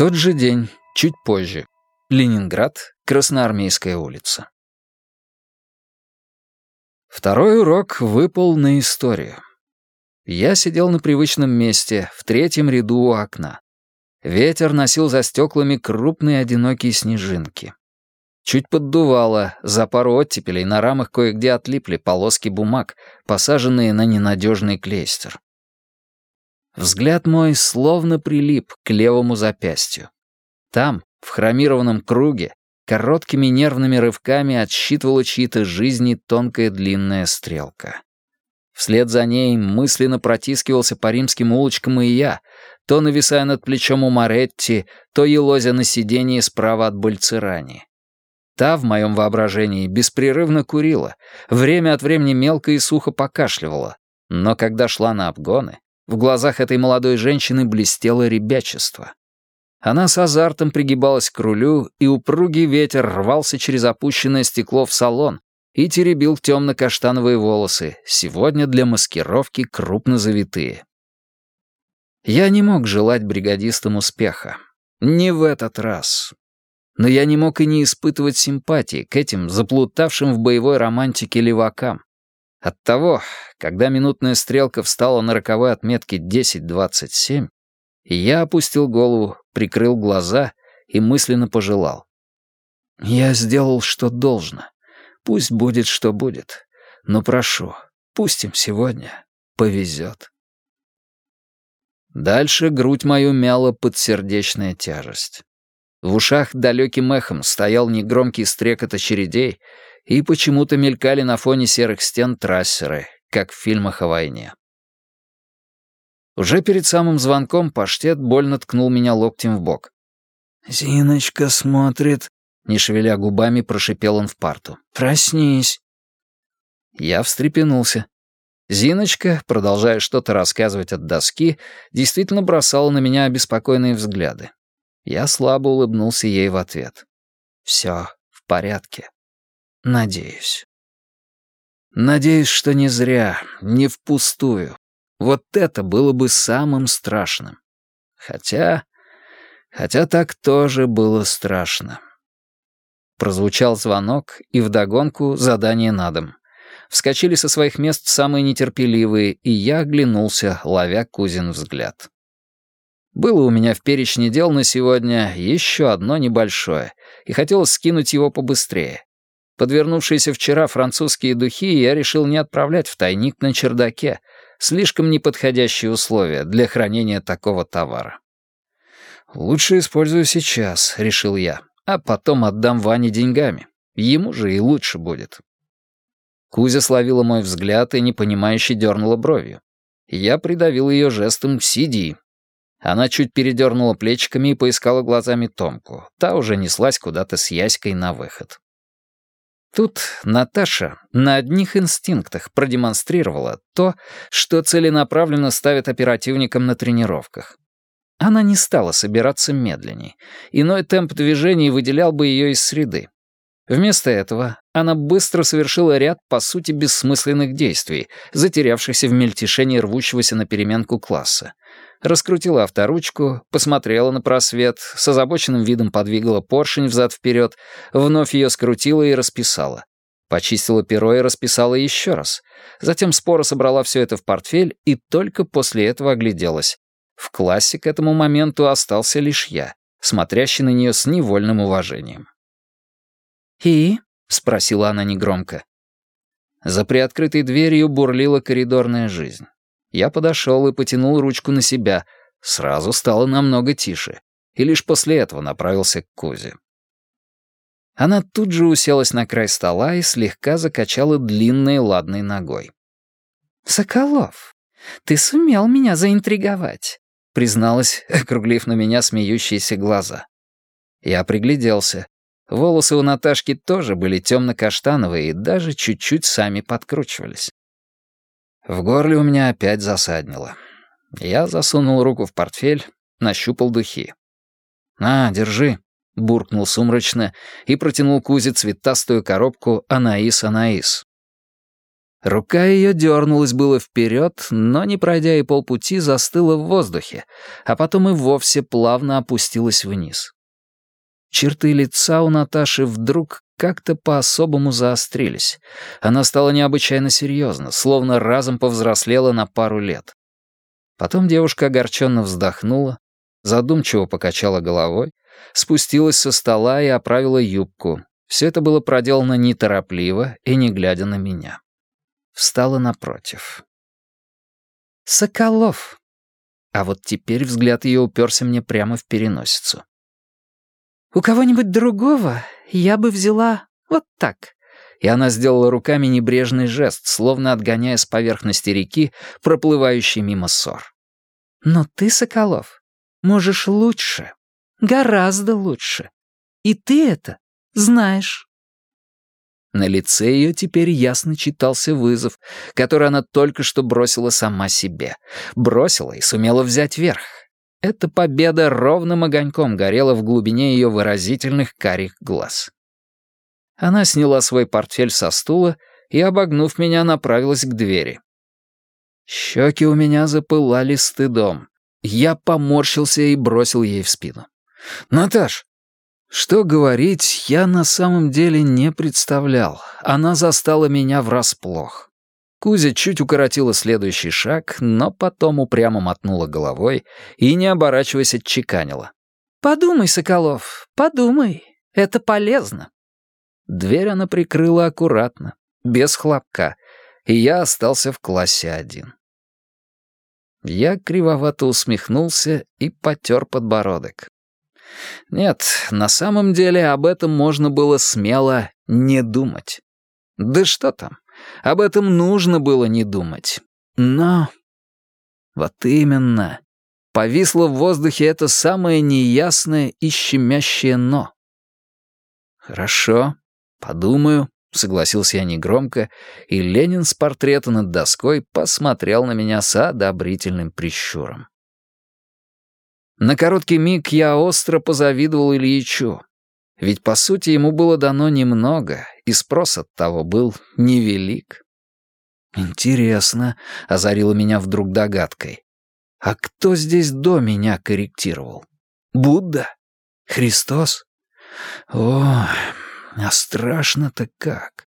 Тот же день, чуть позже. Ленинград, Красноармейская улица. Второй урок выпал на историю. Я сидел на привычном месте, в третьем ряду у окна. Ветер носил за стеклами крупные одинокие снежинки. Чуть поддувало, за пару оттепелей на рамах кое-где отлипли полоски бумаг, посаженные на ненадежный клейстер. Взгляд мой словно прилип к левому запястью. Там, в хромированном круге, короткими нервными рывками отсчитывала чьи-то жизни тонкая длинная стрелка. Вслед за ней мысленно протискивался по римским улочкам и я, то нависая над плечом у Маретти, то елозя на сиденье справа от Бальцерани. Та, в моем воображении, беспрерывно курила, время от времени мелко и сухо покашливала, но когда шла на обгоны, в глазах этой молодой женщины блестело ребячество. Она с азартом пригибалась к рулю, и упругий ветер рвался через опущенное стекло в салон и теребил темно-каштановые волосы, сегодня для маскировки крупно завитые. Я не мог желать бригадистам успеха. Не в этот раз. Но я не мог и не испытывать симпатии к этим заплутавшим в боевой романтике левакам. Оттого, когда минутная стрелка встала на роковой отметке 10.27, я опустил голову, прикрыл глаза и мысленно пожелал. «Я сделал, что должно. Пусть будет, что будет. Но прошу, пусть им сегодня повезет». Дальше грудь мою мяла подсердечная тяжесть. В ушах далеким эхом стоял негромкий стрекот очередей, и почему-то мелькали на фоне серых стен трассеры, как в фильмах о войне. Уже перед самым звонком паштет больно ткнул меня локтем в бок. «Зиночка смотрит», — не шевеля губами, прошипел он в парту. «Проснись». Я встрепенулся. Зиночка, продолжая что-то рассказывать от доски, действительно бросала на меня обеспокоенные взгляды. Я слабо улыбнулся ей в ответ. «Все в порядке. Надеюсь». Надеюсь, что не зря, не впустую. Вот это было бы самым страшным. Хотя... Хотя так тоже было страшно. Прозвучал звонок, и вдогонку задание на дом. Вскочили со своих мест самые нетерпеливые, и я оглянулся, ловя Кузин взгляд. Было у меня в перечне дел на сегодня еще одно небольшое, и хотелось скинуть его побыстрее. Подвернувшиеся вчера французские духи я решил не отправлять в тайник на чердаке, слишком неподходящие условия для хранения такого товара. «Лучше использую сейчас», — решил я, «а потом отдам Ване деньгами. Ему же и лучше будет». Кузя словила мой взгляд и непонимающе дернула бровью. Я придавил ее жестом «Сиди». Она чуть передернула плечиками и поискала глазами Томку. Та уже неслась куда-то с Яськой на выход. Тут Наташа на одних инстинктах продемонстрировала то, что целенаправленно ставит оперативникам на тренировках. Она не стала собираться медленней. Иной темп движений выделял бы ее из среды. Вместо этого она быстро совершила ряд, по сути, бессмысленных действий, затерявшихся в мельтешении рвущегося на переменку класса раскрутила авторучку, посмотрела на просвет, с озабоченным видом подвигала поршень взад-вперед, вновь ее скрутила и расписала. Почистила перо и расписала еще раз. Затем споро собрала все это в портфель и только после этого огляделась. В классе к этому моменту остался лишь я, смотрящий на нее с невольным уважением. «И?» — спросила она негромко. За приоткрытой дверью бурлила коридорная жизнь. Я подошел и потянул ручку на себя. Сразу стало намного тише. И лишь после этого направился к Кузе. Она тут же уселась на край стола и слегка закачала длинной ладной ногой. «Соколов, ты сумел меня заинтриговать», — призналась, округлив на меня смеющиеся глаза. Я пригляделся. Волосы у Наташки тоже были темно-каштановые и даже чуть-чуть сами подкручивались. В горле у меня опять засаднило. Я засунул руку в портфель, нащупал духи. «На, держи», — буркнул сумрачно и протянул Кузе цветастую коробку «Анаис-Анаис». Рука ее дернулась было вперед, но, не пройдя и полпути, застыла в воздухе, а потом и вовсе плавно опустилась вниз. Черты лица у Наташи вдруг как-то по-особому заострились. Она стала необычайно серьезна, словно разом повзрослела на пару лет. Потом девушка огорченно вздохнула, задумчиво покачала головой, спустилась со стола и оправила юбку. Все это было проделано неторопливо и не глядя на меня. Встала напротив. «Соколов!» А вот теперь взгляд ее уперся мне прямо в переносицу. «У кого-нибудь другого я бы взяла вот так». И она сделала руками небрежный жест, словно отгоняя с поверхности реки проплывающий мимо ссор. «Но ты, Соколов, можешь лучше, гораздо лучше. И ты это знаешь». На лице ее теперь ясно читался вызов, который она только что бросила сама себе. Бросила и сумела взять верх. Эта победа ровным огоньком горела в глубине ее выразительных карих глаз. Она сняла свой портфель со стула и, обогнув меня, направилась к двери. Щеки у меня запылали стыдом. Я поморщился и бросил ей в спину. «Наташ!» Что говорить, я на самом деле не представлял. Она застала меня врасплох. Кузя чуть укоротила следующий шаг, но потом упрямо мотнула головой и, не оборачиваясь, отчеканила. «Подумай, Соколов, подумай. Это полезно». Дверь она прикрыла аккуратно, без хлопка, и я остался в классе один. Я кривовато усмехнулся и потер подбородок. Нет, на самом деле об этом можно было смело не думать. Да что там, об этом нужно было не думать. Но... Вот именно. Повисло в воздухе это самое неясное и щемящее «но». «Хорошо, подумаю», — согласился я негромко, и Ленин с портрета над доской посмотрел на меня с одобрительным прищуром. На короткий миг я остро позавидовал Ильичу. Ведь, по сути, ему было дано немного, и спрос от того был невелик. «Интересно», — озарила меня вдруг догадкой. «А кто здесь до меня корректировал? Будда? Христос? О, а страшно-то как!»